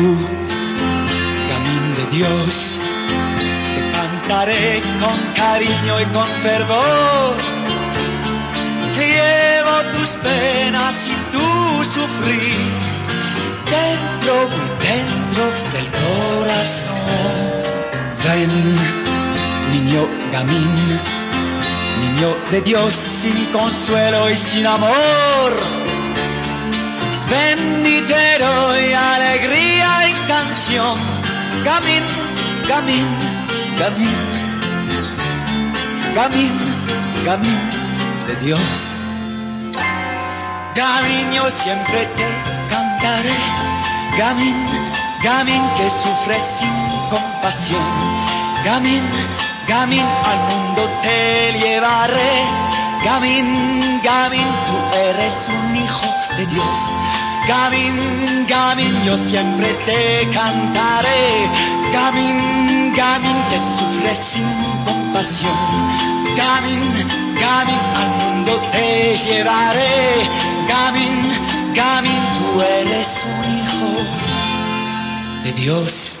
tú, de Dios, te cantaré con cariño y con fervor. Llevo tus penas y tu sufrir dentro, y dentro del corazón. Ven, niño gamín, niño de Dios sin consuelo y sin amor. Ven y te canción. Gamín, gamín, gamín, gamín, gamín de Dios. Gamín, yo siempre te cantaré. Gamín, gamín que sufre sin compasión. Gamín, gamín al mundo te llevaré. Gamín, gamín, tú eres un hijo de Dios. Gamín, gamín, yo siempre te cantaré. Gamín, gamín que sufre sin compasión. Gamín, gamín al mundo te llevaré. Gamín, gamín, tú eres un hijo de Dios.